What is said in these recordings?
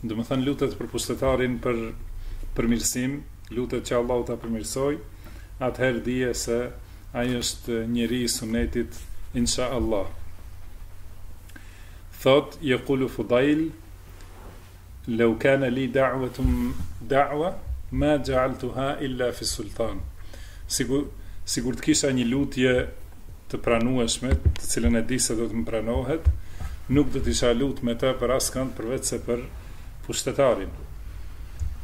Domethënë lutet për pushtetarin për përmirësim, lutet që Allahu ta përmirësojë, atëherë dhije se ai është njeri i sunetit, insha Allah. Thot, jekulu Fudail, leu kane li da'vetun da've, ma xhealtuha illa fi sultan. Sikur, sikur të kisha një lutje të pranueshme, të cilën e di se do të më pranohet, nuk do të isha lut me të për askënd përveçse për pushtetarin.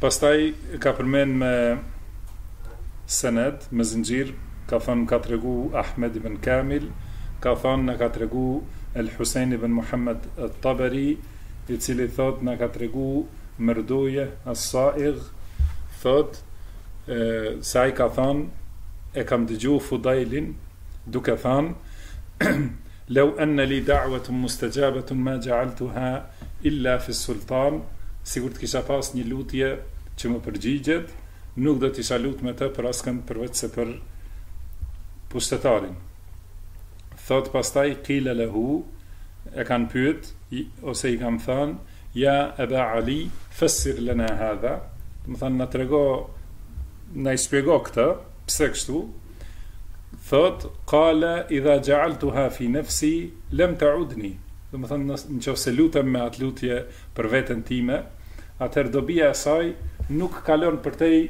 Pastaj ka përmend me sened, me zinxhir, ka thanë ka tregu Ahmed ibn Kamil, ka thanë na ka tregu El Husein ibn Muhammed e Taberi, i cili thotë na ka tregu Merdouje as-Saigh thotë se ai ka thënë e kam dëgju Fudailin duke thënë Lau anna li da'watun mustajabatun ma ja'altuha illa fi sultan sikur të kisha pas një lutje që më përgjigjet nuk do të isha lut me të për askënd përveçse për pushtetarin thot pastaj qila lahu e kanë pyet ose i kanë thënë Ja Eba Ali, fessir lena hadha, domethënë na trego na i shpjego këtë, pse kështu? Thot, qala idha ja'altuha fi nafsi lam ta'udni. Domethënë nëqoftëse lutem me atë lutje për veten time, atëherë dobia e saj nuk kalon përtej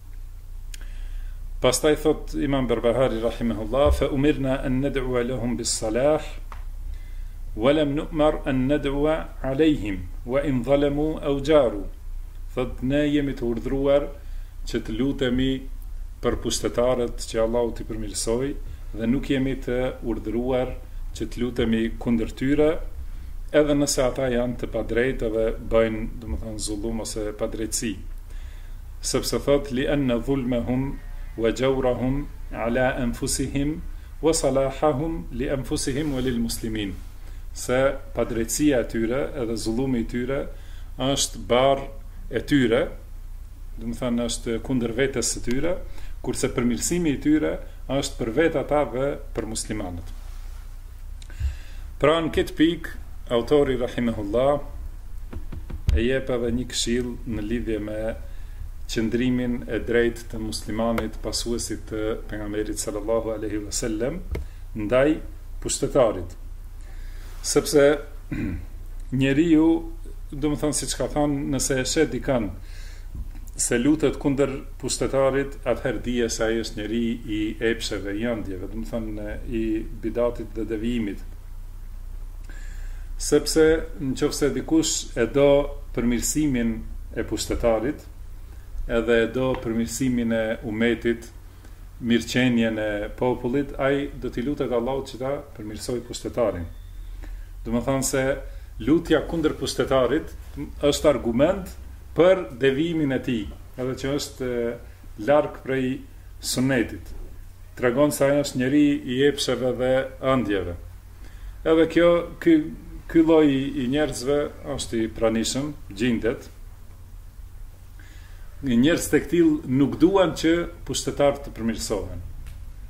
Pastaj thot Imam Berbahari rahimehullah fa umirna an nad'u lahum bis salah wa lam nu'mar an nad'u alejhim wa in zalamu aw jaru. Thot ne jemi të urdhëruar që të lutemi për pushtetarët që Allahu t'i përmirësojë dhe nuk jemi të urdhëruar që të lutemi kundër tyre edhe nëse ata janë të padrejtë dhe bëjnë, domethënë, zullum ose padrejtësi. sepse thotë li'anna zulmahum wa jawrahum ala anfusihim wa salahahum li anfusihim wa lil muslimin, se padrejtësia e tyre edhe zullumi i tyre është barrë e tyre, domethënë është kundër vetes së tyre, kurse përmirësimi i tyre është për vetë ata dhe për muslimanët. Pra në këtë pikë, autori Rahimehullah e jep edhe një këshillë në lidhje me qëndrimin e drejtë të muslimanit pasuesit të pejgamberit sallallahu alaihi wasallam ndaj pushtetarit. Sepse njeriu, domethënë siç ka thënë, nëse e sheh dikën se lutet kundër Pushtetarit atëherë dije se ai është njeri i epsheve, i ëndjeve, domethënë i bidatit dhe devijimit. Sepse nëse dikush e do përmirësimin e pushtetarit, edhe e do përmirësimin e umetit, mirëqenien e popullit, ai do t'i lutet Allahut që ta përmirësojë pushtetarin. Domethënë se lutja kundër pushtetarit është argument për devijimin e tij edhe që është larg prej Sunnetit tregon se ai është njeri i epsheve dhe ëndjeve edhe kjo ky ky lloj i njerëzve është i pranishëm gjindet njerëzit e këtill nuk duan që pushtetarët të përmirësohen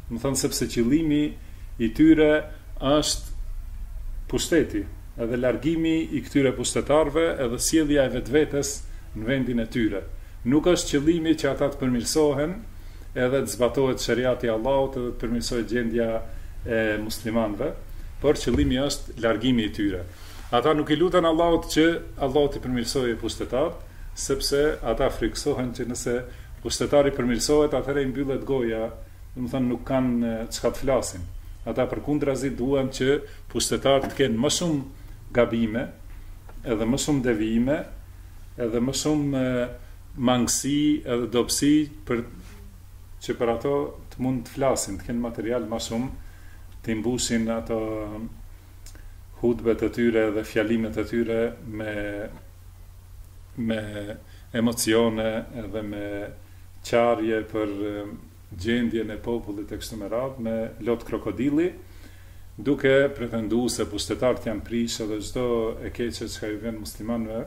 domethënë sepse qëllimi i tyre është pushteti Edhe largimi i këtyre pushtetarëve edhe sjellja e vetvetes në vendin e tyre. Nuk është qëllimi që ata të përmirësohen edhe të zbatohet sheriati i Allahut edhe të përmirësohet gjendja e muslimanëve, por qëllimi është largimi i tyre. Ata nuk i luten Allahut që Allahu t'i përmirësojë pushtetarët, sepse ata frikësohen që nëse pushtetari përmirësohet atëherë i mbyllet goja Domethënë nuk kanë çka të flasin. Ata përkundrazi duan që pushtetarët të kenë më shumë gabime, edhe më shumë devijime, edhe më shumë mangësi edhe dobësi për që për ato të mund të flasin, të kenë material më shumë, t'i mbushin ato hutbet e tyre edhe fjalimet e tyre me me emocione edhe me qarje për gjendjen e popullit e kështu me radhë me lot krokodili duke pretendu se pushtetarët janë prish edhe çdo e keqe çka ju vjen muslimanëve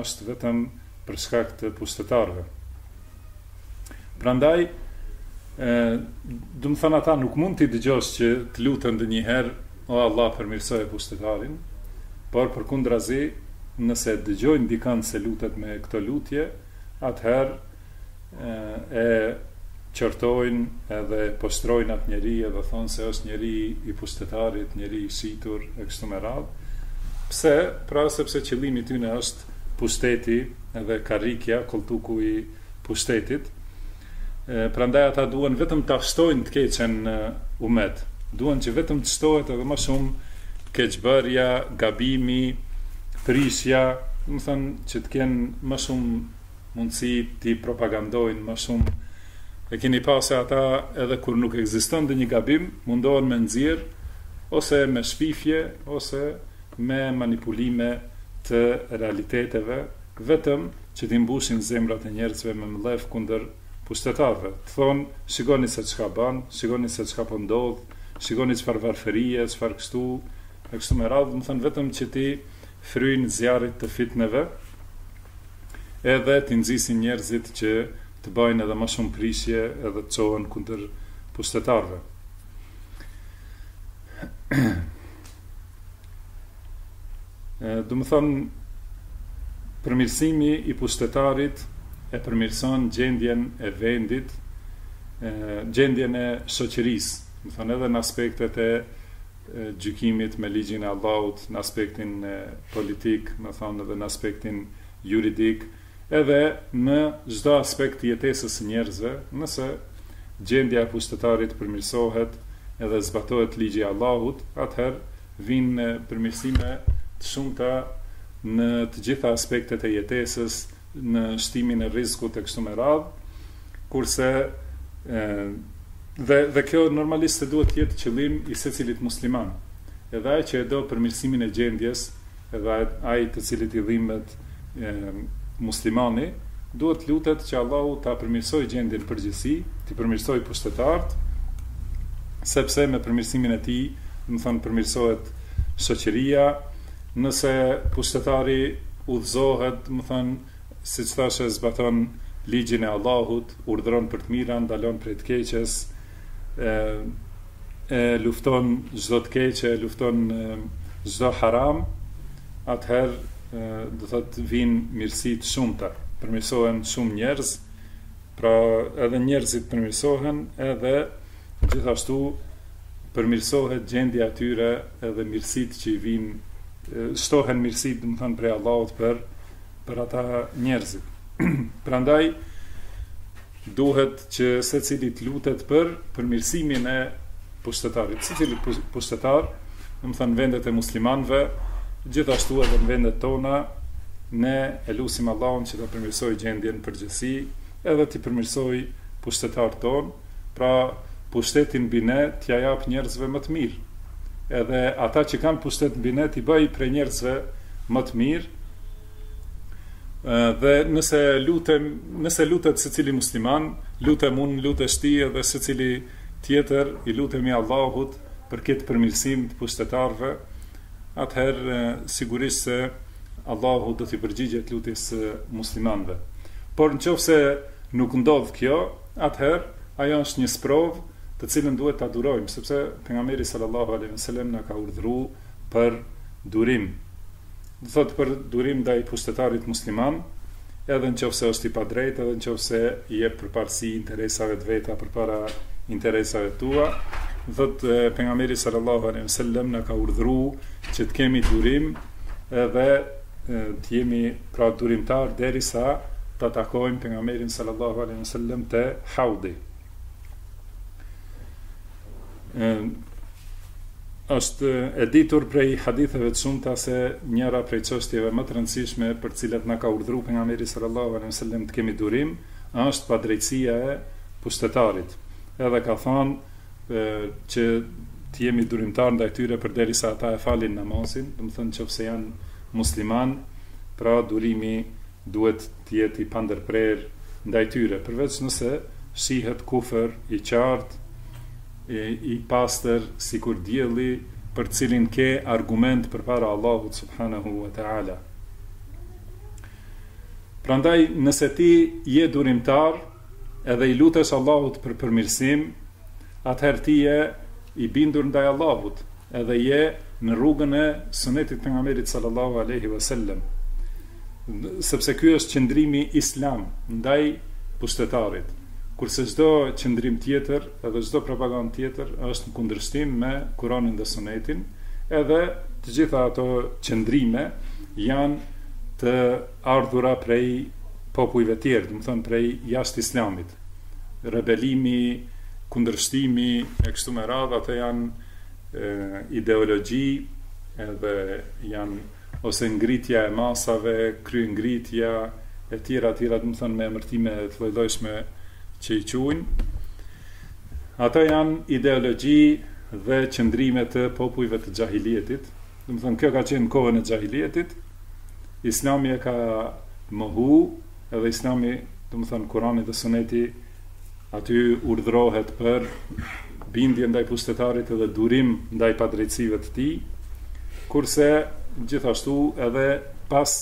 është vetëm për shkak të pushtetarëve prandaj e domethënë ata nuk mund t'i dëgjosh që të luten ndonjëherë o Allah përmirësoje pushtetarin por përkundrazi nëse dëgjojnë dikënd se lutet me këto lutje atëherë e qortojnë edhe poshtrojnë atë njeri edhe thonë se është njeri i pushtetarit, njeri i shitur e kështu me radhë. Pse? Pra sepse qëllimi i tyre është pushteti edhe karrikja, kolltuku i pushtetit. Prandaj ata duan vetëm ta shtojnë të keqen në umet. Duan që vetëm të shtohet edhe më shumë keqbërja, gabimi, prishja, domethënë që të kenë më shumë mundësi t'i propagandojnë më shumë e keni pa se ata edhe kur nuk ekziston ndonjë gabim mundohen me nxjerr ose me shpifje ose me manipulime të realiteteve vetëm që t'i mbushin zemrat e njerëzve me mllef kundër pushtetarëve të thonë shikoni se çka ban shikoni se çka po ndodh shikoni çfarë varfërie çfarë kështu e kështu me radhë domethënë vetëm që t'i fryjnë zjarrit të fitneve edhe t'i nxisin njerëzit që të bajnë edhe ma shumë prishje edhe të çohen kundër pushtetarëve. Domethënë përmirësimi i pushtetarit e përmirëson gjendjen e vendit, gjendjen e shoqërisë, domethënë edhe në aspektet e gjykimit me ligjin e Allahut në aspektin politik, domethënë dhe në aspektin juridik, edhe në çdo aspekt të jetesës së njerëzve, nëse gjendja e pushtetarit përmirësohet edhe zbatohet ligji i Allahut, atëherë vijnë përmirësime të shumta në të gjitha aspektet e jetesës, në shtimin e rrizkut e kështu me radhë, kurse dhe dhe kjo normalisht se duhet të jetë qëllim i secilit musliman. Edhe ai që e do përmirësimin e gjendjes, edhe ai të cilit i dhimbet muslimani, duhet të lutet që Allahu ta përmirësojë gjendjen në përgjithësi, t'i përmirësojë pushtetarët, sepse me përmirësimin e tij, domethënë përmirësohet shoqëria, Nëse pushtetari udhëzohet, domethënë, siç thashë, zbaton ligjin e Allahut, urdhëron për të mirën, ndalon prej të keqes, e e lufton çdo të keqe, e lufton çdo haram, atëherë, domethënë, vijnë mirësi të shumta, përmirësohen shumë njerëz, Pra edhe njerëzit përmirësohen edhe gjithashtu përmirësohet gjendja e tyre edhe mirësitë që i vijnë shtohen mirësitë domethënë prej Allahut për, për ata njerëzit. prandaj duhet që secili të lutet për përmirësimin e pushtetarëve, të secilit pushtetar, domethënë në vendet e muslimanëve, gjithashtu edhe në vendet tona, ne e lusim Allahun që ta përmirësojë gjendjen në përgjithësi, edhe t'i përmirësojë pushtetarët tanë, pra pushtetin mbi ne t'ia japë njerëzve më të mirë. Edhe ata që kanë pushtet mbi ne t'i bëjë prej njerëzve më të mirë, dhe nëse lutem, nëse lutet secili musliman, lutem unë, lutesh ti edhe secili musliman, Tjetër, i lutemi Allahut për këtë përmirësim të pushtetarëve, atëherë sigurisht se Allahu do t'i përgjigjet lutjes së muslimanëve. Por në qoftë se nuk ndodh kjo, atëherë ajo është një sprovë të cilën duhet ta durojmë, sepse Pejgamberi sallallahu alejhi ve sellem na ka urdhëru për durim. domethënë për durim ndaj pushtetarit musliman, edhe në qoftë se është i padrejtë, edhe në qoftë se i jep përparësi interesave të veta përpara interesave tua, domethënë pejgamberi sallallahu alejhi ve sellem na ka urdhëru që të kemi durim edhe të jemi pra durimtarë derisa ta takojmë pejgamberin sallallahu alejhi ve sellem te haudi. Është e ditur prej haditheve të shumta se njëra prej çështjeve më të rëndësishme për të cilat na ka urdhëru pejgamberi sallallahu alejhi ve sellem të kemi durim është padrejtësia e pushtetarit. Edhe ka thënë që të jemi durimtarë ndaj tyre përderisa ata e falin namazin, domethënë në qoftë se janë muslimanë, pra durimi duhet të jetë i pandërprerë ndaj tyre, përveç nëse shihet kufër i qartë e i pastër sikur dielli për të cilin ke argument përpara Allahut subhanehu ve teala. Prandaj nëse ti je durimtar, edhe i lutesh Allahut për përmirësim, atëherë ti je i bindur ndaj Allahut edhe je në rrugën e Sunetit të Pejgamberit sallallahu alaihi wasallam, sepse ky është qëndrimi islam ndaj pushtetarit, kurse çdo qëndrim tjetër edhe çdo propagandë tjetër është në kundërshtim me Kuranin dhe Sunetin, edhe të gjitha ato qëndrime janë të ardhura prej popujve tjerë, domethënë prej jashtë Islamit, rebelimi, kundërshtimi e kështu me radhë, ato janë ideologji edhe janë ose ngritja e masave, kryengritja e tjera e tjera, domethënë me emërtime të llojlojshme që i quajnë. Ato janë ideologji dhe qëndrime të popujve të xhahilijetit. Domethënë kjo ka qenë kohën e xhahilijetit. Islami e ka mohu edhe Islami, domethënë Kurani dhe Suneti, aty urdhërohet për bindje ndaj pushtetarit edhe durim ndaj padrejtësive të tij, kurse gjithashtu edhe pas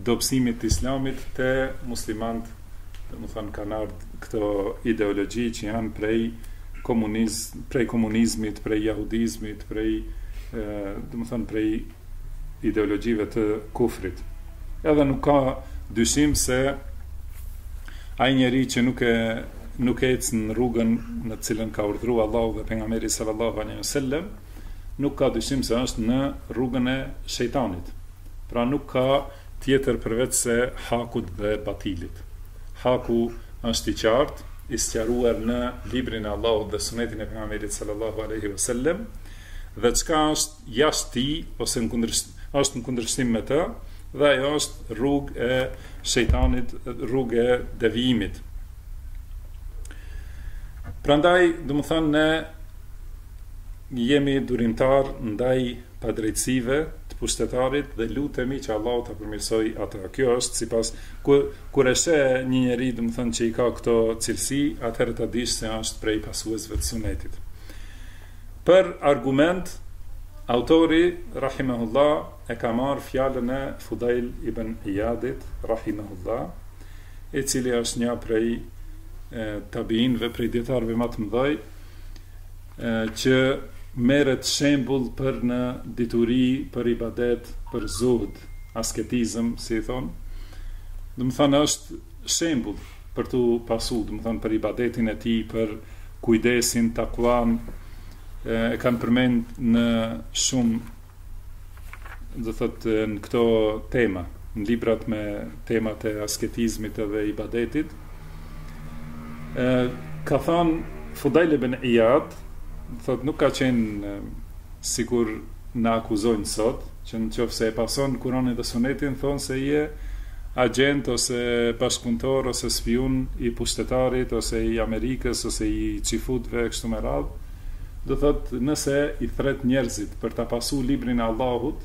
dobësimit të Islamit te muslimanët, domethënë kanë ardhë këto ideologji që janë prej komunizm, prej komunizmit, prej jahudizmit, prej, domethënë prej ideologjive të kufrit. Edhe nuk ka dyshim se ai njeri që nuk e nuk ec në rrugën në të cilën ka urdhëruar Allahu dhe pejgamberi sallallahu alaihi wasallam, nuk ka dyshim se është në rrugën e shejtanit. Pra nuk ka tjetër përveç se hakut dhe batilit. Haku është i qartë, i sqaruar në librin e Allahut dhe sunetin e pejgamberit sallallahu alaihi wasallam, dhe çka është jashtë tij ose në është në kundërshtim me të dhe ajo është rrugë e shejtanit, rrugë e devijimit. Prandaj, domethënë ne jemi durimtar ndaj padrejtësive të pushtetarit dhe lutemi që Allahu ta përmirësoj atë. Kjo është sipas kur kur e sheh një njeri, domethënë që i ka këto cilësi, atëherë ta dish se është prej pasuesve të sunetit. Për argument, autori rahimahullah e ka marrë fjalën e Fudajl ibn Ijadit rahimahullah, i cili është një prej tabiinëve, prej dijetarëve ma të mëdhej, që merret shembull për në dituri, për ibadet, për zuhd, asketizëm, si i thonë. Domethënë është shembull për tu pasu, domethënë për ibadetin e tij, për kujdesin, takuanë, e kanë përmend në shumë do thotë në këto tema, në librat me temat e asketizmit edhe ibadetit. Ë ka thënë Fudajl ibn Ijad, thotë nuk ka qenë sikur na akuzojnë sot, që në qoftë se e pason Kuranin dhe Sunetin thonë se je agjent ose bashkëpunëtor ose spiun i pushtetarit ose i Amerikës ose i çifutëve e kështu me radhë, do thotë nëse i thret njerëzit për ta pasu librin e Allahut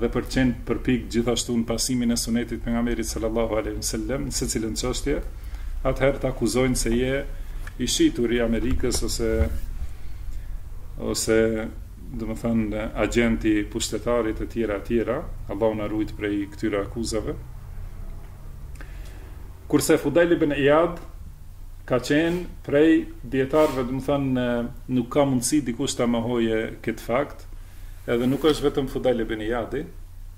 dhe për të qenë përpikt gjithashtu në pasimin e Sunetit të Pejgamberit sallallahu alejhi ve sellem në secilën çështje, atëherë të akuzojnë se je i shitur i Amerikës ose ose domethënë agjent i pushtetarit e tjera e tjera Allahu na rujt prej këtyre akuzave kurse Fudajl ibn Ijad ka qenë prej dijetarëve domethënë nuk ka mundësi dikush ta mohojë këtë fakt edhe nuk është vetëm Fudajl ibn Ijadi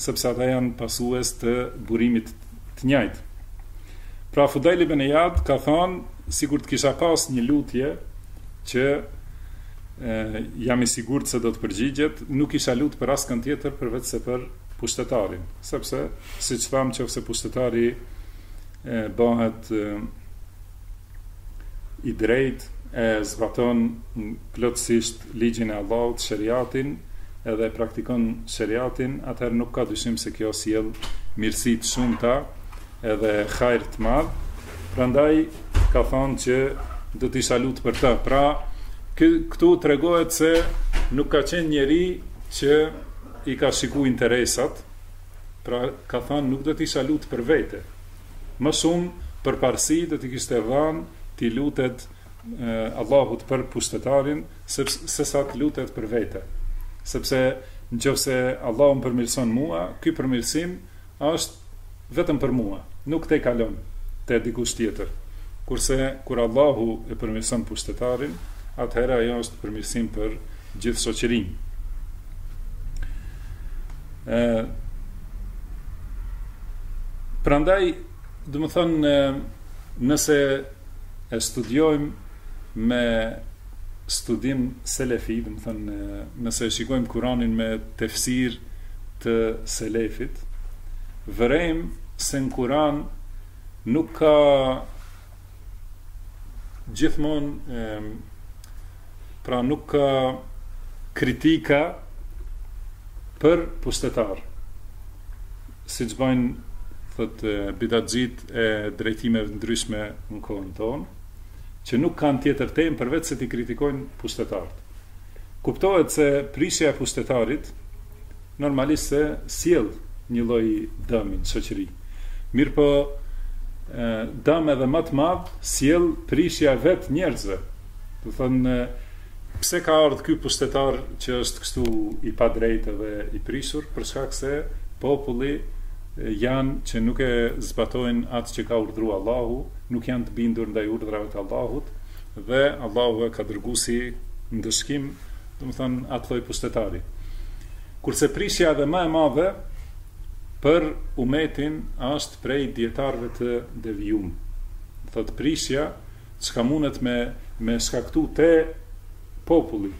sepse ata janë pasues të burimit të njajtë. Pra Fudajl ibn Ijad ka thënë sikur të kisha pas një lutje që e, jam i sigurt se do të përgjigjet, nuk kisha lut për askënd tjetër përveç se për pushtetarin, sepse siç thamë në qoftë se pushtetari e, bëhet e, i drejtë e zbaton plotësisht ligjin e Allahut, sheriatin, edhe e praktikon sheriatin, atëherë nuk ka dyshim se kjo sjell mirësi të shumta edhe hajr të madh. Prandaj ka thanë që do të isha lut për të. Pra, këtu tregohet se nuk ka qenë njeri që i ka shiku interesat, pra ka thanë nuk do të isha lut për vete. Më shumë përparësi do t'i kishte dhanë t'i lutet Allahut për pushtetarin sesa të lutet për vete. Sepse në qoftë se Allahu m'përmirëson mua, ky përmirësim është vetëm për mua, nuk tejkalon te dikush tjetër. Kurse kur Allahu e përmirëson pushtetarin, atëherë ajo është përmirësim për gjithë shoqërinë. Prandaj, domethënë, nëse e studiojmë me studim selefi, domethënë, nëse e shikojmë Kur'anin me tefsir të selefit, vërejmë se në Kur'an nuk ka gjithmonë pra nuk ka kritika për pushtetar siç bajnë thotë bidatxhitë e drejtimeve të ndryshme në kohën tonë që nuk kanë tjetër temë përveç se t'i kritikojnë pushtetarët kuptohet se prishja e pushtetarit Normalisht se sjell një lloj dëmi në shoqëri. Mirëpo, dëm edhe ma të madh sjell prishja e vetë njerëzve. Domethënë, pse ka ardh ky pushtetar që është kështu i padrejtë dhe i prishur, për shkak se populli janë që nuk e zbatojnë atë që ka urdhru Allahu, nuk janë të bindur ndaj urdhrave të Allahut dhe Allahu e ka dërgu si ndëshkim domethënë atë lloj pushtetari. Kurse prishja edhe më e madhe për umetin është prej dijetarëve të devijum. Thotë prishja çka mundet me shkaktu te populli,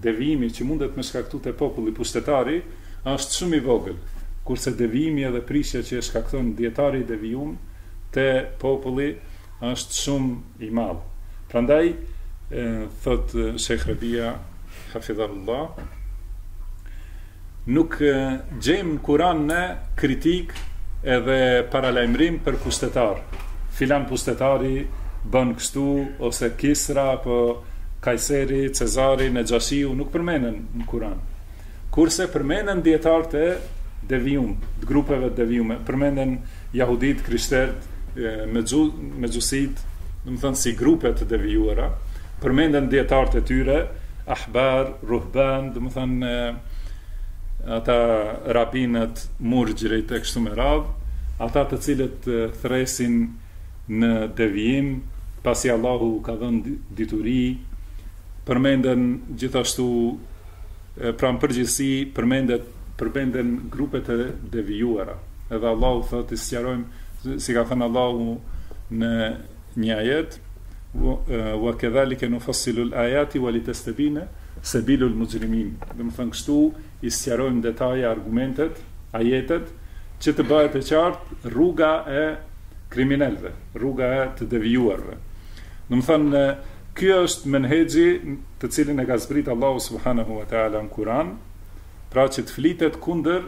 devijimi që mundet me shkaktu te populli pushtetari është shumë i vogël, kurse devijimi edhe prishja që e shkakton dijetari i devijum te populli është shumë i madh. Prandaj thotë Shejh Rebia hafidhahullah nuk gjejmë në Kur'an ne kritikë edhe paralajmërim për pushtetar. Filan pushtetari bën kështu ose Kisra apo Kajseri, Cezari, Nexhashiu nuk përmenen në Kur'an. Kurse përmenden dijetarët e devijum, të grupeve të devijume, përmenden jahudit, krishtert, me xhu, mexhusit, domethënë si grupe të devijuara, përmenden dijetarët e tyre, ahbar, ruhban, domethënë ata rabinët, murgjërit e kështu me radhë, ata të cilët thresin në devijim, pasi Allahu u ka dhënë dituri, përmenden gjithashtu pra në përgjithësi përmendet përmenden grupet e devijuara edhe Allahu thotë të sqarojmë si ka thënë Allahu në një ajet ve kedhalike nufassilul ajati ve litestebine sebilul muxhrimin domethënë kështu i sqarojmë në detaje argumentet ajetet që të bëhet e qartë rruga e kriminelve rruga e të devijuarve domethënë Ky është menhexhi të cilin e ka zbrit Allahu subhanehu ve teala në Kuran, pra që të flitet kundër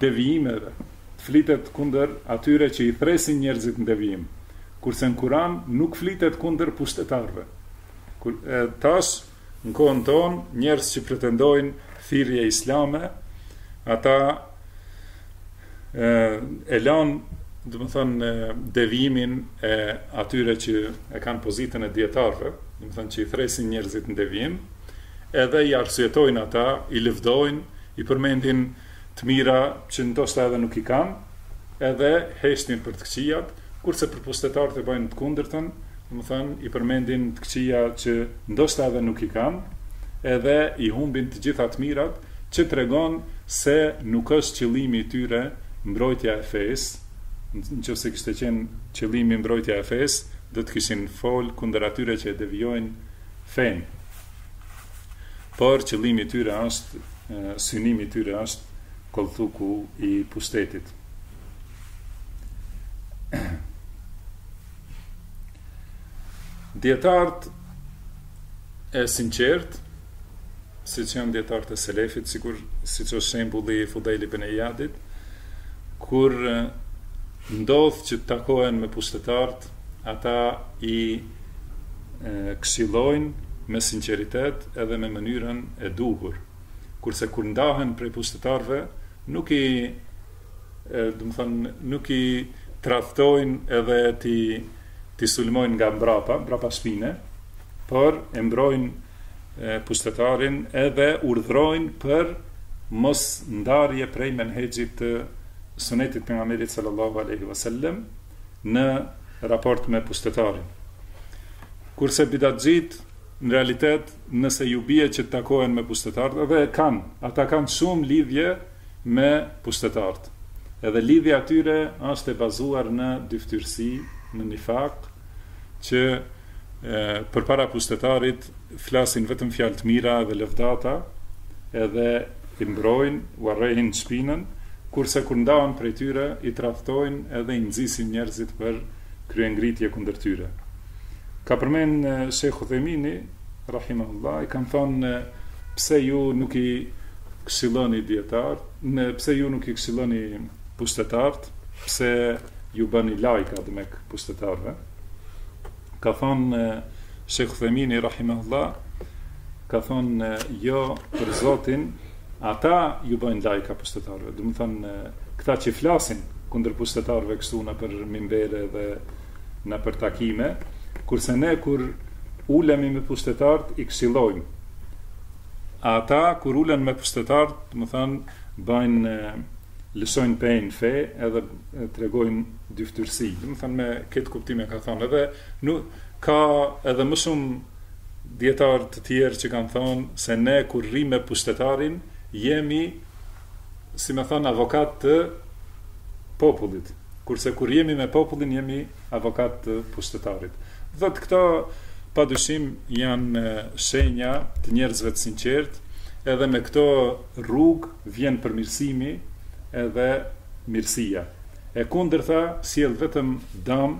devijimeve, të flitet kundër atyre që i thresin njerëzit në devijim, kurse në Kuran nuk flitet kundër pushtetarëve. E tash në kohën tonë njerëz që pretendojnë thirrje islame, ata e lanë domethënë devijimin e atyre që e kanë pozitën e dijetarëve, domethënë që i thresin njerëzit në devijim, edhe i arsyetojnë ata, i lëvdojnë, i përmendin të mira që ndoshta edhe nuk i kanë, edhe heshtin për të këqijat, Kurse për pushtetarët e bëjnë të kundërtën, domethënë i përmendin të këqija që ndoshta edhe nuk i kanë, edhe i humbin të gjitha të mirat, që tregon se nuk është qëllimi i tyre mbrojtja e fesë, në qoftë se kishte qenë qëllimi mbrojtja e fesë, do të kishin folë kundër atyre që e devijojnë fenë. Por qëllimi i tyre është, synimi i tyre është kollthuku i pushtetit. Dijetarët e sinqertë, siç janë dijetarët e selefit, sikur, siç është shembuli i Fudejl ibn Ijadit, kur ndodh që të takohen me pushtetarët, ata i këshillojnë me sinqeritet edhe me mënyrën e duhur, kurse kur ndahen prej pushtetarëve, nuk i domethënë nuk i tradhtojnë edhe t'i sulmojnë nga mbrapa, mbrapa shpine, por e mbrojnë pushtetarin edhe urdhrojnë për mos ndarje prej menhexhit të sunetit Pejgamberit sallallahu aleyhi vësallem në raport me pushtetarin. Kurse bidatçitë, në realitet, nëse ju bie që të takohen me pushtetarët, edhe kanë, ata kanë shumë lidhje me pushtetarët. Edhe lidhja e tyre është e bazuar në dyftyrësi, në nifak, që përpara pushtetarit flasin vetëm fjalë të mira dhe lëvdata, edhe i mbrojnë, ua rrehin shpinën, kurse kur ndahen prej tyre, i tradhtojnë edhe i nxisin njerëzit për kryengritje kundër tyre. Ka përmen Shekhu Uthejmini, Rahimahullah, i kanë thonë pse ju nuk i këshilloni dijetarët, pse ju nuk i këshilloni pushtetarët, pse ju bëni lajka demek pushtetarëve. Ka thonë Shekhu Uthejmini, Rahimahullah, ka thonë jo për Zotin, ata ju bëjnë lajka pushtetarëve. Domethënë, këta që flasin kundër pushtetarëve kështu nëpër mimbere dhe nëpër takime, kurse ne kur ulemi me pushtetarët i këshillojmë, a ata kur ulen me pushtetarët, domethënë, bëjnë lëshojnë pe n'fe edhe tregojnë dyftyrësi. Domethënë me këtë kuptim e ka thënë edhe ka edhe më shumë dijetarë të tjerë që kanë thënë se ne kur rrimë me pushtetarin jemi si me thënë avokatë të popullit. Kurse kur jemi me popullin jemi avokatë të pushtetarit. Dhe këto pa dyshim janë shenja të njerëzve të sinqertë, edhe me këto rrugë vjen përmirësimi edhe mirësia. E kundërta sjell vetëm dëm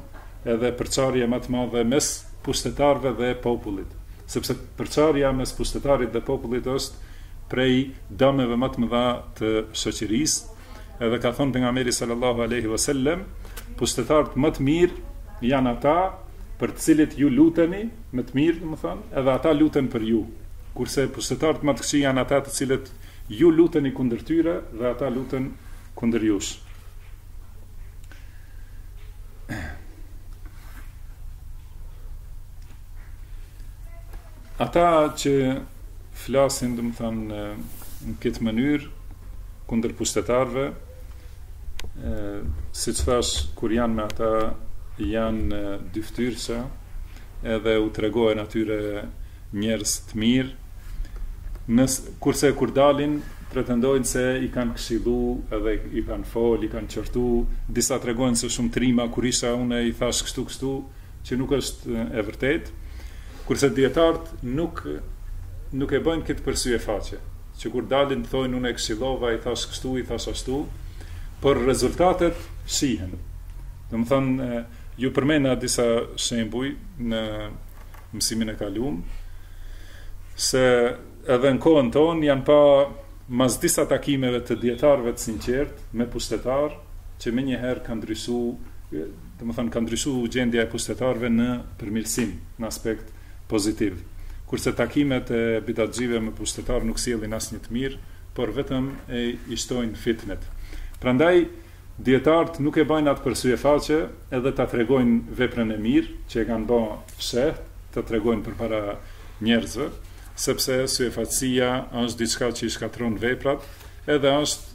edhe përçarje më të madhe mes pushtetarëve dhe popullit, sepse përçarja mes pushtetarit dhe popullit është prej dëmeve më të mëdha të shoqërisë, Edhe ka thënë pejgamberi sallallahu alaihi wasallam, pushtetarët më të mirë janë ata për të cilët ju luteni me të mirë, domethënë, edhe ata luten për ju. Kurse pushtetarët më të këqij janë ata të cilët ju luteni kundër tyre dhe ata luten kundër jush. Ata që flasin, domethanë, në këtë mënyrë kundër pushtetarëve, siç thash, kur janë me ata janë dyftyrësha, edhe u tregohen atyre njerëz të mirë. Kurse kur dalin pretendojnë se i kanë këshillu edhe i kanë fol, i kanë qortu, disa tregojnë se shumë trima kur isha unë i thash kështu kështu, që nuk është e vërtetë, kurse dijetarët nuk nuk e bëjnë këtë për sy e faqe, që kur dalin thonë unë e këshillova, i thashë kështu, i thashë ashtu, por rezultatet shihen. Domethënë ju përmenda disa shembuj në mësimin e kalum se edhe në kohën tonë janë pa mas disa takimeve të dijetarëve të sinqert me pushtetar që menjëherë kanë ndryshu Domethënë ka ndryshu gjendja e pushtetarëve në përmirësim, në aspekt pozitiv. Kurse takimet e bidatxhive me pushtetarë nuk sjellin asnjë të mirë, por vetëm i shtojnë fitnet. Prandaj dijetarët nuk e bajnë atë për syefaqe edhe ta tregojnë veprën e mirë, që e kanë ba fshehtë, të tregojnë përpara njerëzve, sepse syefaqësia është diçka që i shkatërron veprat edhe është,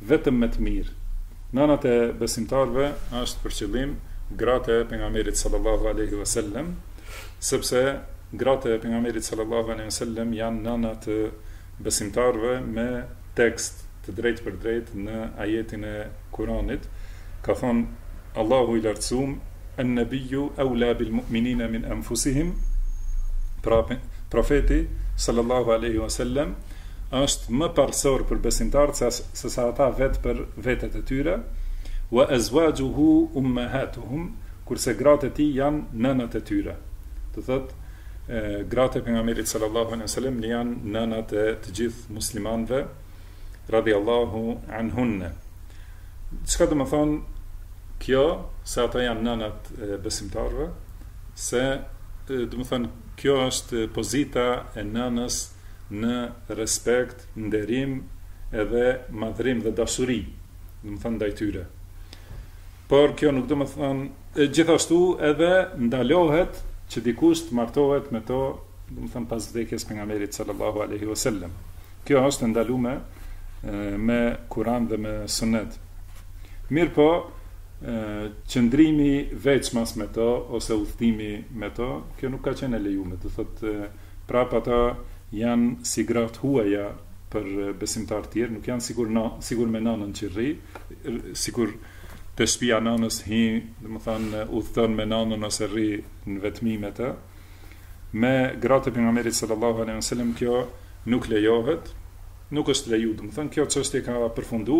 Vetëm me të mirë. Nanat e besimtarëve është për qëllim gratë e Pejgamberit sallallahu alejhi ve sellem, sepse gratë e Pejgamberit sallallahu alejhi ve sellem janë nëna të besimtarëve me tekst të drejtpërdrejtë në ajetin e Kuranit ka thonë Allahu i Lartësum, En Nabiyyu Awla Bil Mu'minina Min Anfusihim, Pra, Profeti, sallallahu alejhi ve sellem, është më parësor për besimtarët se sa ata vetë për vetet e tyre, Wa Azwajuhu Ummahatuhum, kurse gratë e tij janë nënat e tyre. Do thotë, gratë e Pejgamberit, sallallahu alejhi ve sellem, janë nënat e të gjithë muslimanëve, radhiyallahu anhunna. Çka domethonë kjo se ata janë nënat e besimtarëve, se domethonë kjo është pozita e nënës në respekt, nderim edhe madhrim dhe dashuri, domethanë ndaj tyre. Por kjo nuk domethonë, gjithashtu edhe ndalohet që dikush të martohet me to, domethonë pas vdekjes pejgamberit sallallahu alaihi wasallam. Kjo është e ndalume me Kur'an dhe me Sunet. Mirëpo, qëndrimi veçmas me to ose udhëtimi me to, kjo nuk ka qenë e lejume, do thotë prap ato janë si gratë huaja për besimtarë të tjerë, nuk janë sikur na, sikur me nanën që rri, sikur te shpija nënës hi domethënë udhëton me nënën ose rri në vetmi me të me gratë e pejgamberit sallallahu alejhi ve sellem kjo nuk lejohet nuk është leju domethënë kjo çështje ka përfundu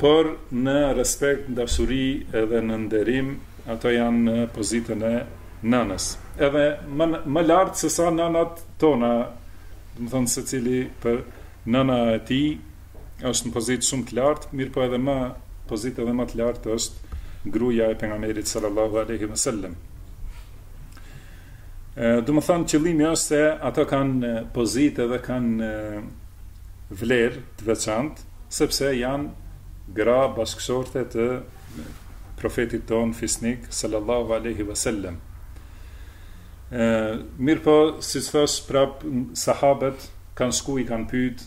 por në respekt në dashuri edhe në nderim ato janë në pozitën e nënës edhe më më lart se sa nënat tona domethënë secili për nëna e tij është në pozitë shumë të lartë, mirëpo edhe më pozitë edhe më të lartë është gruaja e pejgamberit sallallahu alaihi wasallam. Domethënë qëllimi është se ato kanë pozitë dhe kanë vlerë të veçantë, sepse janë gra bashkëshorte të profetit tonë fisnik sallallahu alaihi wasallam. Mirëpo, siç thashë prap sahabët kanë shku i kanë pyet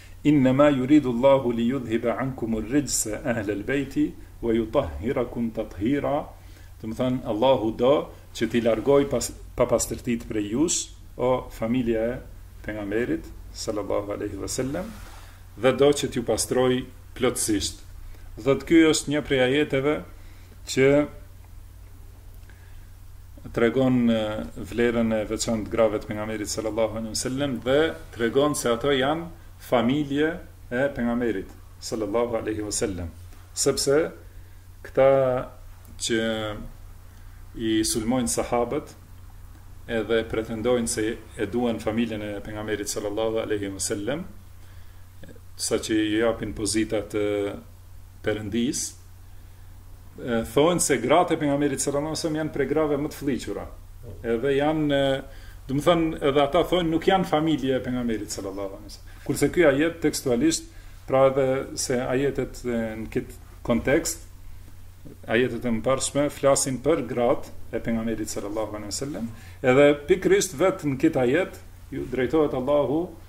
Innema yuridu Llahu li yudhhiba ankumur rijse ehlel bejti wa yutahhirakum tathira, domethënë Allahu do që t'i largojë pas papastërtitë prej jush, o familja e Pejgamberit, sallallahu alejhi ve sellem, dhe do që t'ju pastrojë plotësisht. Dhe ky është një prej ajeteve që tregon vlerën e veçantë të grave të Pejgamberit sallallahu alejhi ve sellem dhe tregon se ato janë familje e Pejgamberit sallallahu alejhi ve sellem, sepse këta që i sulmojnë sahabët edhe pretendojnë se e duan familjen e Pejgamberit sallallahu alejhi ve sellem, saqë i japin pozita të Perëndisë, thonë se gratë e pejgamberit sallallahu alajhi wasallam janë prej grave më të flliqura. Edhe janë, domethënë, edhe ata thonë nuk janë familje e pejgamberit sallallahu alajhi wasallam. Kurse ky ajet tekstualisht, pra edhe se ajetet në këtë kontekst, ajetet e mëparshme flasin për gratë e pejgamberit sallallahu alajhi wasallam, edhe pikërisht vetë në këtë ajet iu drejtohet Allahu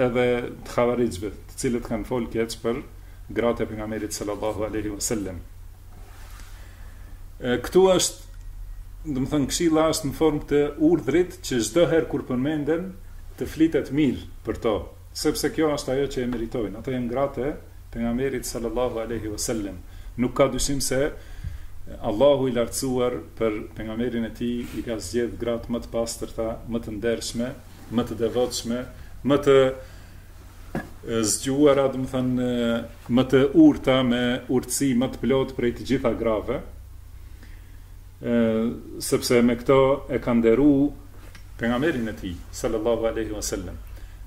edhe të Havarixhëve, të cilët kanë folë keq për gratë e Pejgamberit sallallahu alaihi wasallam. Këtu është, domethënë këshilla është në formë të urdhrit që çdo herë kur përmenden të flitet mirë për to, sepse kjo është ajo që e meritojnë. Ato janë gratë e Pejgamberit sallallahu alaihi wasallam. Nuk ka dyshim se Allahu i lartësuar për pejgamberin e tij i ka zgjedh gratë më të pastërta, më të ndershme, më të devotshme, më të zgjuara, domethënë më të urta me urtësi më të plot prej të gjitha grave, ë sepse me këto e ka nderu pejgamberin e tij sallallahu alaihi wasallam.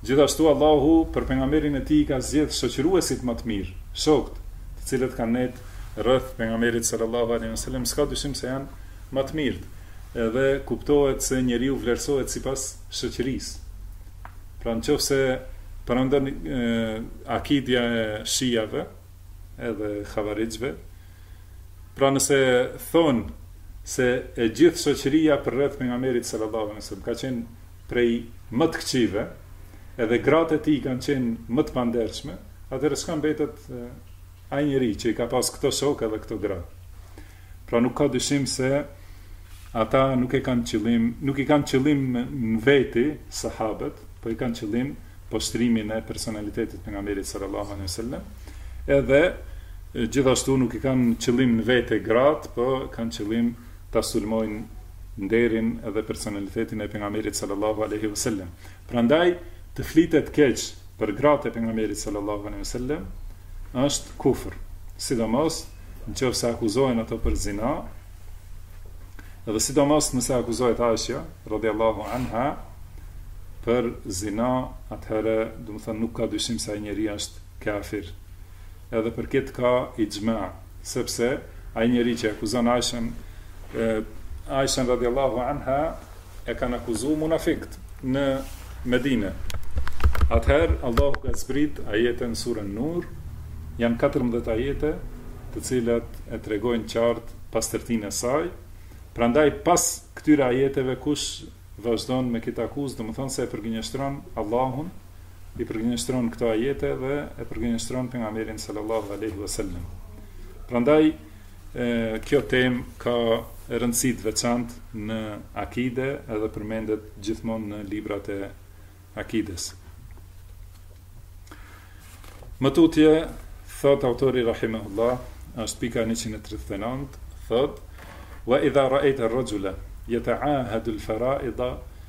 Gjithashtu Allahu për pejgamberin e tij ka zgjedh shoqëruesit ma të mirë, shokët, të cilët kanë nejt rreth pejgamberit sallallahu alaihi wasallam, s'ka dyshim se janë Ma të mirt edhe kuptohet se njeriu vlerësohet sipas shoqërisë. Pra në qoftë se pranon akidja e shijave edhe havarixhve, pra nëse thonë se e gjithë shoqëria përreth Pejgamberit Sallallahu Alejhi Wasallam ka qenë prej më të këqive, edhe gratë e tij kanë qenë më të pandershme, atëherë çka mbetet ai njeri që i ka pas këto shokë edhe këto gra. Pra nuk ka dyshim se ata nuk e kanë qëllim, nuk i kanë qëllim në veti sahabët, po i kanë qëllim poshtrimin e personalitetit të pejgamberit sallallahu alaihi wasallam. Edhe gjithashtu nuk i kanë qëllim në vete gratë, po kanë qëllim ta sulmojnë nderin edhe personalitetin e pejgamberit sallallahu alaihi wasallam. Prandaj të flitet keq për gratë e pejgamberit sallallahu alaihi wasallam është kufër. Sidomos në qoftë se akuzohen ato për zina, edhe sidomos nëse akuzohet Aisha, radiallahu anha, për zina, atëherë, domethënë, nuk ka dyshim se ai njeri është kafir. Edhe për këtë ka ixhma, sepse ai njeri që akuzon Aishen, Aishen radiallahu anha, e kanë akuzu munafikt në Medine. Atëherë, Allahu ka zbrit ajete në surën Nur, janë 14 ajete të cilat e tregojnë qartë pastërtinë e saj, prandaj pas këtyre ajeteve kush vazhdon me këtë akuzë, domethënë se e përgënjeshtron Allahun, i përgënjeshtron këto ajete dhe e përgënjeshtron pejgamberin sallallahu aleyhi vësallem. Prandaj, Kjo temë ka rëndësi të veçantë në akide edhe përmendet gjithmonë në librat e akides. Më tutje, thot autori Rahimehullah, është pika 139, thot, wa idha ra'ejta raxhule jeteahedul faraida,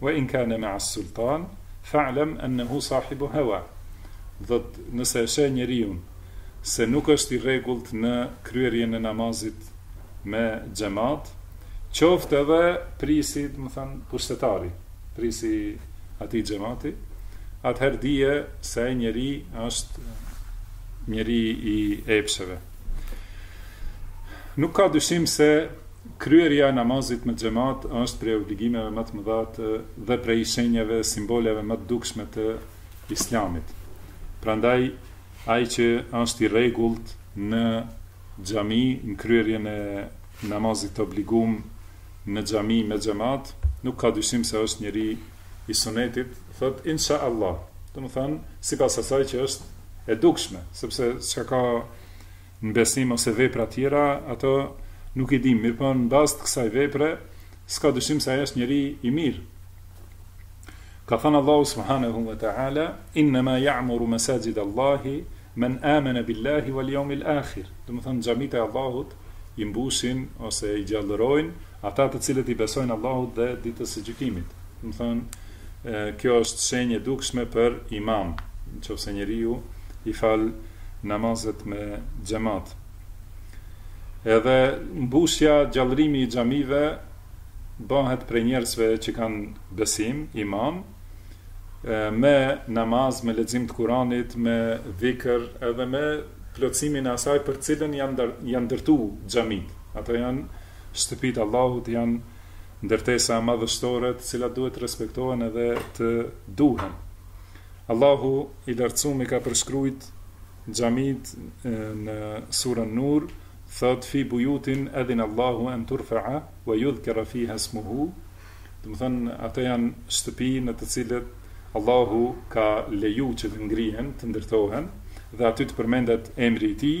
Wa in kana ma'a sultan fa'lam annahu sahibu hawa, thot nëse e sheh njeriun se nuk është i rregullt në kryerjen e namazit me xhamat, qoftë edhe prisi, domethënë pushtetari, prisi i atij xhamati, atëherë dije se ai njeri është njeri i epsheve. Nuk ka dyshim se Kryerja e namazit me xhemat është prej obligimeve më të mëdha dhe prej shenjave e simboleve më të dukshme të Islamit. Prandaj, ai që është i rregullt në xhami në kryerjen e namazit të obligumë në xhami me xhemat, nuk ka dyshim se është njeri i sunetit, thotë Insha Allah, domethënë sipas asaj që është e dukshme, sepse çka ka në besim ose vepra tjera, ato nuk i dimë, mirëpo në bazë të kësaj vepre, s'ka dyshim se ai është njeri i mirë. Ka thënë Allahu subhanahu wa ta'ala, inna ma ya'muru masajid Allahi men amana billahi wal yawmil akhir. Domethënë xhamitë e Allahut i mbushin ose i gjallërojnë Ata të cilët i besojnë Allahut dhe Ditës së Gjykimit. Domethënë, kjo është shenjë e dukshme për iman, në qoftë se njeriu i fal namazet me xhemat. Edhe mbushja, gjallërimi i xhamive bëhet prej njerëzve që kanë besim, iman, me namaz, me lexim të Kuranit, me dhikër, edhe me plotësimin e asaj për të cilën janë ndërtuar xhamitë. Ato janë Shtëpitë e Allahut janë ndërtesa madhështore të cilat duhet të respektohen edhe të duhen. Allahu i lartësuar i ka përshkruajt xhamitë në surën Nur, thotë fi bujutin edhin Allahu en turfa'a wa yudhkara fiha smuhu, domethënë ato janë shtëpi në të cilët Allahu ka leju që të ngrihen, të ndërtohen dhe aty të përmendet emri i tij,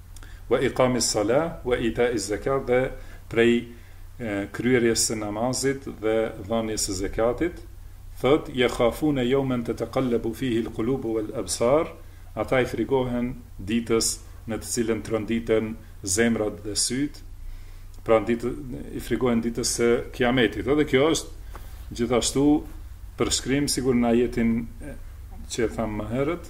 Wa iqamis sala wa itaiz zaka dhe prej kryerjes së namazit dhe dhënies së zekatit, thotë, Yakhafune yawmen tataqallabu fihi al-qulubu wal-absar, ata i frikohen ditës në të cilën tronditen zemrat dhe sytë, pra i frikohen ditës së Kiametit. Edhe kjo është gjithashtu përshkrim sikur në ajetin që e thamë më herët,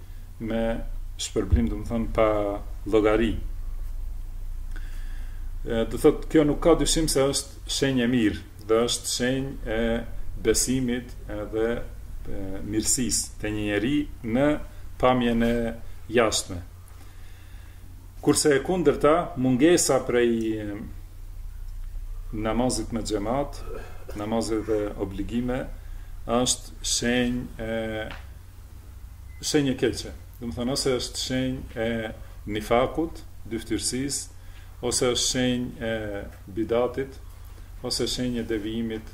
me shpërblim domethënë pa llogari. Do të thotë kjo nuk ka dyshim se është shenjë e mirë dhe është shenjë e besimit edhe mirësisë te një njeri në pamjen e jashtme. Kurse e kundërta, mungesa prej namazit me xhemat, namazit dhe obligime është shenjë e shenjë e keqe, domethënë ose është shenjë e nifakut, dyftyrësisë, ose është shenjë e bidatit, ose shenjë e devijimit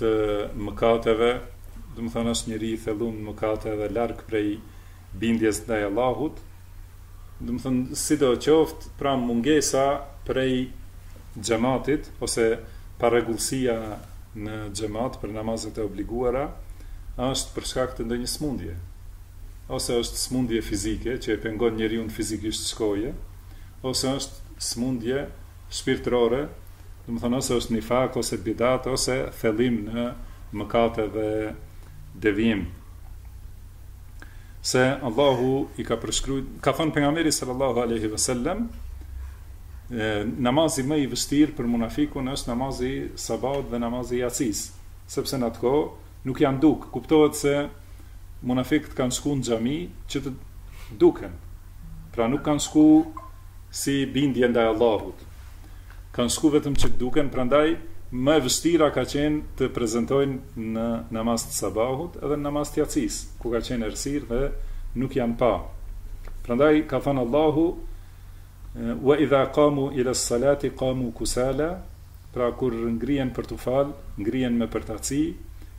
të mëkateve, domethënë është njeri i thellun në mëkate dhe larg prej bindjes ndaj Allahut, Domethënë sidoqoftë pra mungesa prej xhematit ose parregullsia në xhemat për namazet e obliguara është për shkak të ndonjë sëmundje ose është sëmundje fizike që e pengon njeriun fizikisht t'shkojë ose është sëmundje shpirtërore domethënë ose është nifak ose bidat ose thellim në mëkate dhe devijim se Allahu i ka përshkru, ka thënë Pejgamberi sallallahu aleyhi ve sellem, namazi më i vështirë për munafikun është namazi i sabahut dhe namazi i jacisë, sepse në atë kohë nuk janë duk, kuptohet se munafikët kanë shku në xhami që të duken, pra nuk kanë shku si bindje ndaj Allahut, Kanë shku vetëm që të duken, prandaj më e vështira ka qenë të prezentojnë në namaz të sabahut edhe në namaz të jacisë, ku ka qenë errësirë dhe nuk janë pa. Prandaj ka thënë Allahu, Wa idha qamu ila s-salati qamu kusala, pra kur ngrihen për t'u falë, ngrihen me përtaci,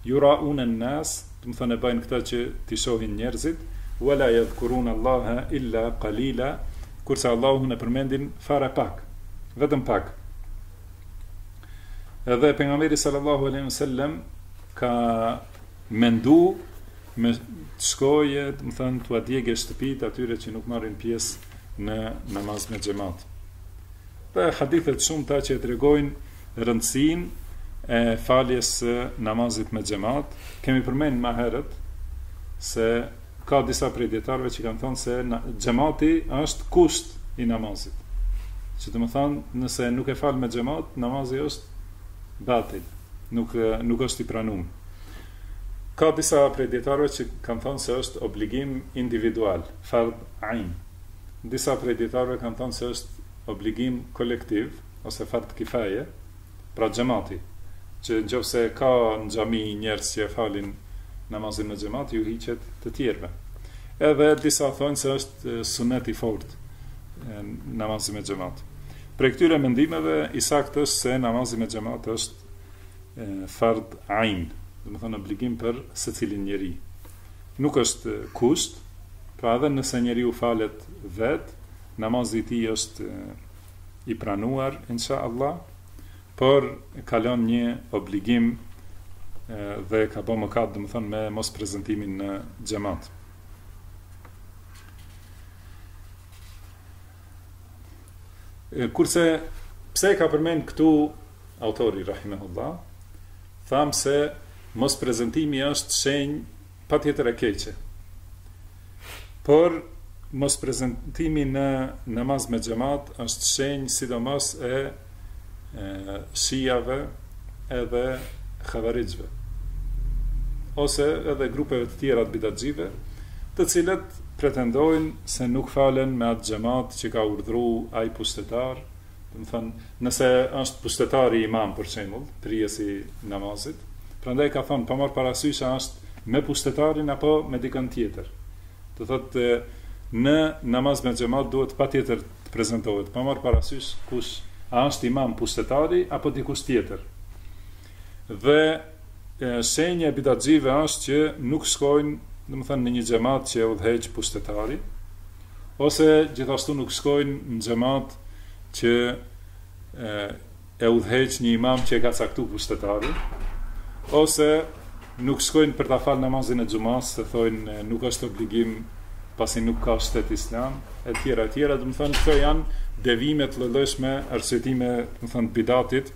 yura'una n-nas, Domethënë e bëjnë këtë që t'i shohin njerëzit, wala yadhkuruna Allaha illa qalila, kurse Allahun e përmendin fare pak, vetëm pak. Edhe pejgamberi sallallahu alejhi ve sellem ka mendu me t'shkojë, domethënë, t'ua djegë shtëpitë atyre që nuk marrin pjesë në namaz me xhemat. Dhe hadithet e shumta që e tregojnë rëndësinë e faljes së namazit me xhemat, kemi përmend më herët se ka disa prej dijetarëve që kanë thënë se xhemati është kusht i namazit. Që domethënë, nëse nuk e fal me xhemat, namazi është batil, nuk nuk është i pranum. Ka disa prej dijetarëve që kanë thënë se është obligim individual, fard ain. Disa prej dijetarëve kanë thënë se është obligim kolektiv, ose fard kifaje, pra xhemati, që nëse ka në xhami njerëz që e falin namazin në xhemat ju hiqet të tjerëve. Edhe disa thonë se është sunet i fortë namazi me xhemat. Prej këtyre mendimeve i saktë është se namazi me xhemat është fard ain, domethënë obligim për secilin njeri. Nuk është kusht, pra edhe nëse njeriu falet vet, namazi i tij është i pranuar insha Allah, por kalon një obligim dhe ka bo mëkat, domethënë me mosprezentimin në xhemat. Kurse pse e ka përmend këtu autori rahimahullah, thamë se mosprezentimi është shenjë patjetër e keqe. Por mos prezentimi në namaz me xhemat është shenjë sidomos e shijave edhe havarixhve ose edhe grupeve të tjera të bidatxhive, të cilët pretendojnë se nuk falen me atë xhemat që ka urdhëruar ai pushtetar, Domethonë, nëse është pushtetari imam për shembull, prijës i namazit, prandaj ka thonë pa marr parasysh a është me pushtetarin apo me dikën tjetër. Do thotë në namaz me xhemat duhet patjetër të prezentohet pa marr parasysh kush a është imam pushtetari apo dikush tjetër. Dhe Shenja e bidatxhive është që nuk shkojnë, domethënë në një xhemat që e udhëheq pushtetari, ose gjithashtu nuk shkojnë në xhemat që e udhëheq një imam që e ka caktu pushtetari, ose nuk shkojnë për ta fal namazin e xhumas, se thonë nuk është obligim pasi nuk ka shtet islam, e tjera e tjera, domethonë këto janë devijime të llojllojshme, arsyetime, domethonë bidatit,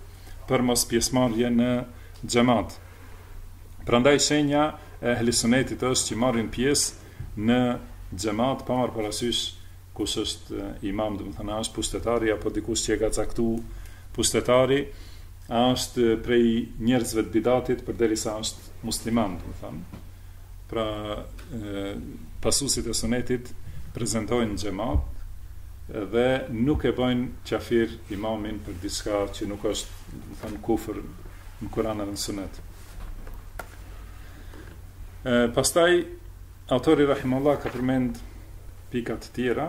për mos pjesëmarrje në xhemat. Prandaj shenja e ehli sunetit është që marrin pjesë në xhemat pa marrë parasysh kush është imam, domethonë a është pushtetari apo dikush që e ka caktu pushtetari, a është prej njerëzve të bidatit përderisa është musliman, domethonë. pra pasuesit e sunetit prezentojnë xhemat dhe nuk e bëjnë qafir imamin për diçka që nuk është, domethonë kufër në Kur'an dhe në Sunet. Ë pastaj autori rahimehullah ka përmend pika të tjera,